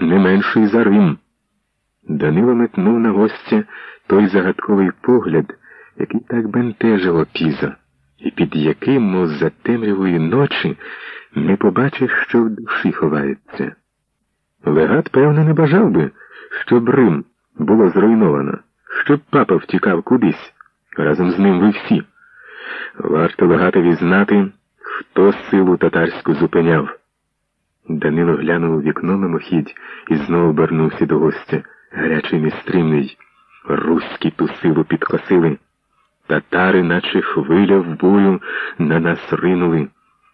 не менший за Рим. Данило метнув на гостя той загадковий погляд, який так бентежив опіза, і під яким, мов за темрявої ночі, не побачиш, що в душі ховається. Легат, певно, не бажав би, щоб Рим було зруйновано, щоб папа втікав кудись, разом з ним ви всі. Варто легатові знати, хто силу татарську зупиняв. Данило глянув у вікно мимохідь і знову обернувся до гостя, гарячий нестримний. Руські ту силу підкосили. Татари, наче хвиля в бою, на нас ринули,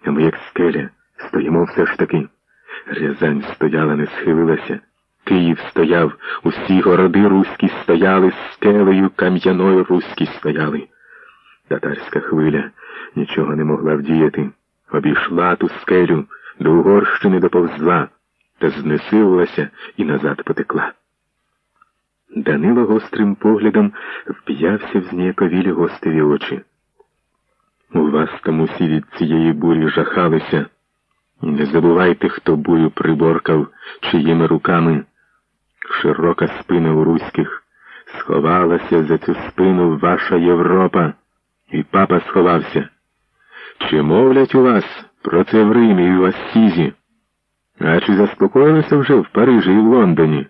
а ми, як скеля, стоїмо все ж таки. Рязань стояла, не схилилася. Київ стояв, усі городи руські стояли, скелею кам'яною руські стояли. Татарська хвиля нічого не могла вдіяти. Обійшла ту скелю, до Угорщини доповзла, та знесилилася і назад потекла. Данило гострим поглядом вп'явся в зніяковілі гостеві очі. У вас там усі від цієї бурі жахалися. Не забувайте, хто бою приборкав, чиїми руками. Широка спина у руських сховалася за цю спину ваша Європа, і папа сховався. Чи мовлять у вас про це в Римі і в Ассізі? А чи заспокоїлися вже в Парижі і в Лондоні?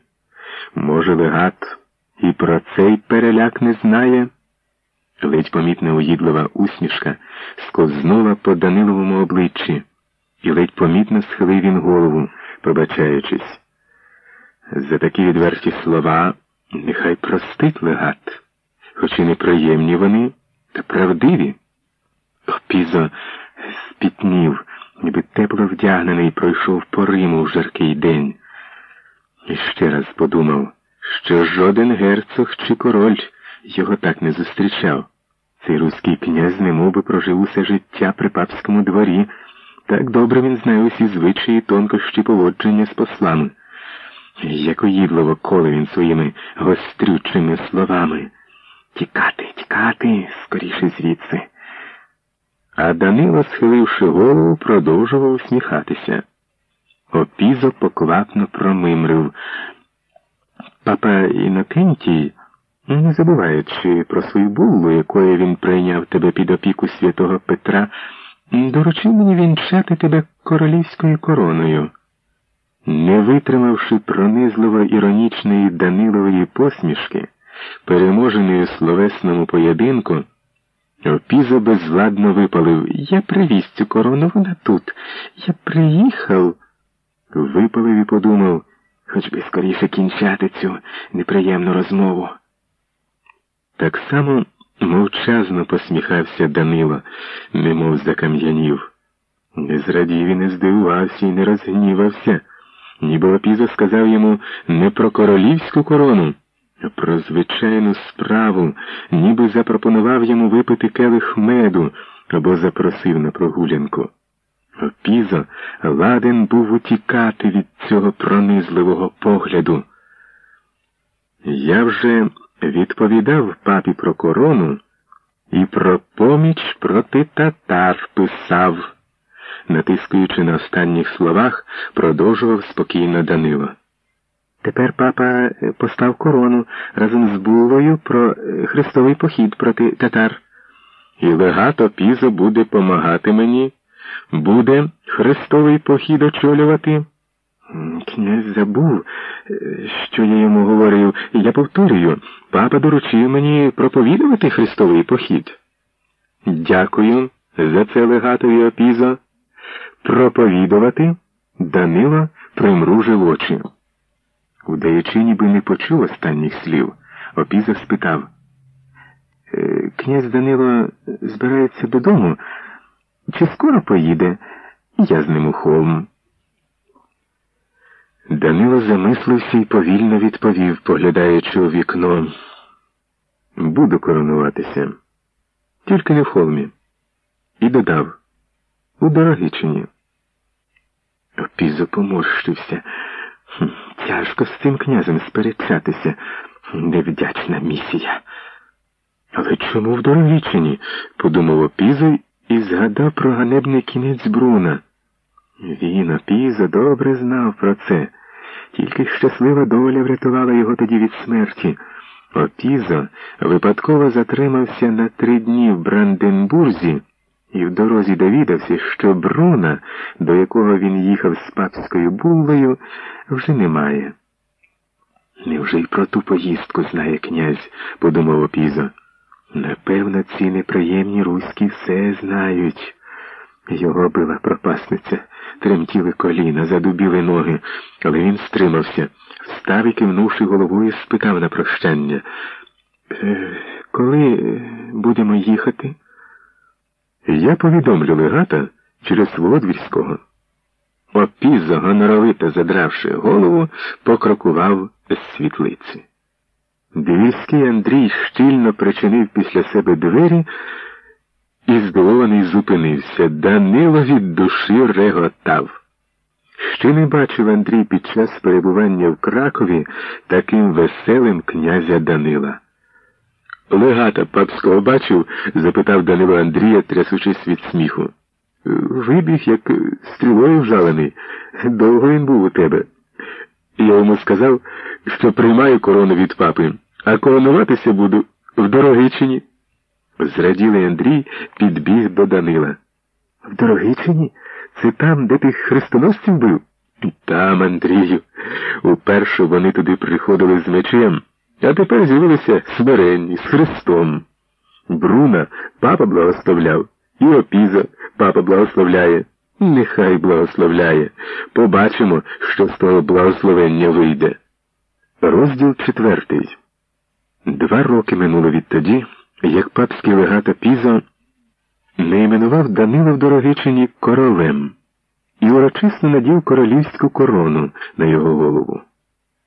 Може, легат і про цей переляк не знає? Ледь помітна уїдлива усмішка сковзнула по Даниловому обличчі, і ледь помітно схилив він голову, пробачаючись. За такі відверті слова нехай простить легат, хоч і неприємні вони, та правдиві. Пізо спітнів, ніби тепло вдягнений, пройшов по Риму в жаркий день. І ще раз подумав, що жоден герцог чи король його так не зустрічав. Цей руський князь немов би прожив усе життя при папському дворі. Так добре він знає усі звичаї тонкощі поводження з послами. Як уїдливо коле він своїми гострючими словами. Тікати, тікати, скоріше звідси. А Данило, схиливши голову, продовжував усміхатися. Опізо поквапно промимрив. Папа Інокентій, не забуваючи про свою буллу, якою він прийняв тебе під опіку святого Петра, доручив мені вінчати тебе королівською короною. Не витримавши пронизливо іронічної Данилової посмішки, переможеної словесному поєдинку, Опізо безвладно випалив Я привіз цю корону, вона тут. Я приїхав. Випалив і подумав, хоч би скоріше кінчати цю неприємну розмову. Так само мовчазно посміхався Данило, немов закам'янів. Не зрадів і не здивувався і не розгнівався, ніби опізо сказав йому не про королівську корону. Про звичайну справу, ніби запропонував йому випити келих меду або запросив на прогулянку. Опізо ладен був утікати від цього пронизливого погляду. Я вже відповідав папі про корону і про поміч проти татар писав, натискуючи на останніх словах, продовжував спокійно Данило. Тепер папа е, постав корону разом з булою про е, хрестовий похід проти татар. І легато пізо буде помагати мені, буде хрестовий похід очолювати. Князь забув, е, що я йому говорив, я повторюю, папа доручив мені проповідувати хрестовий похід. Дякую за це легатові опізо. Проповідувати Данило примружив очі. Удаючи, ніби не почув останніх слів, опіза спитав. «Е, князь Данило збирається додому, чи скоро поїде? Я з ним у холм. Данило замислився і повільно відповів, поглядаючи у вікно. Буду коронуватися, тільки не в холмі. І додав у Дорогичині. Опізо поморщився. Тяжко з цим князем сперечатися. Невдячна місія. Але чому в Дорогічині? подумав Опізо і згадав про ганебний кінець Бруна. Він, Опізо, добре знав про це. Тільки щаслива доля врятувала його тоді від смерті. Опізо випадково затримався на три дні в Бранденбурзі і в дорозі довідався, що Бруна, до якого він їхав з папською буллею, вже немає. Невже й про ту поїздку знає князь, подумав Опізо. Напевно, ці неприємні руські все знають. Його била пропасниця, тремтіли коліна, задубіли ноги, але він стримався, встав і кивнувши головою, спитав на прощання. «Е, коли будемо їхати? Я повідомлю легата через Володвірського. Опізо, гоноровито задравши голову, покрокував з світлиці. Двірський Андрій щільно причинив після себе двері і здивований зупинився. Данило від душі реготав. Ще не бачив Андрій під час перебування в Кракові таким веселим князя Данила. Легата папського бачив? запитав Данило Андрія, трясучись від сміху. Вибіг, як стрілою вжалений. Довго він був у тебе. Я йому сказав, що приймаю корону від папи, а коронуватися буду в Дорогичині. Зраділий Андрій підбіг до Данила. В Дорогичині? Це там, де ти хрестоносців бив? Там, Андрію. Уперше вони туди приходили з мечем, а тепер з'явилися смиренні, з Христом. Бруна папа благословляв, і опіза папа благословляє. Нехай благословляє. Побачимо, що з того благословення вийде. Розділ четвертий. Два роки минуло відтоді, як папський легата Пізо не іменував Данила в Дорогичині королем і урочисто надів королівську корону на його голову.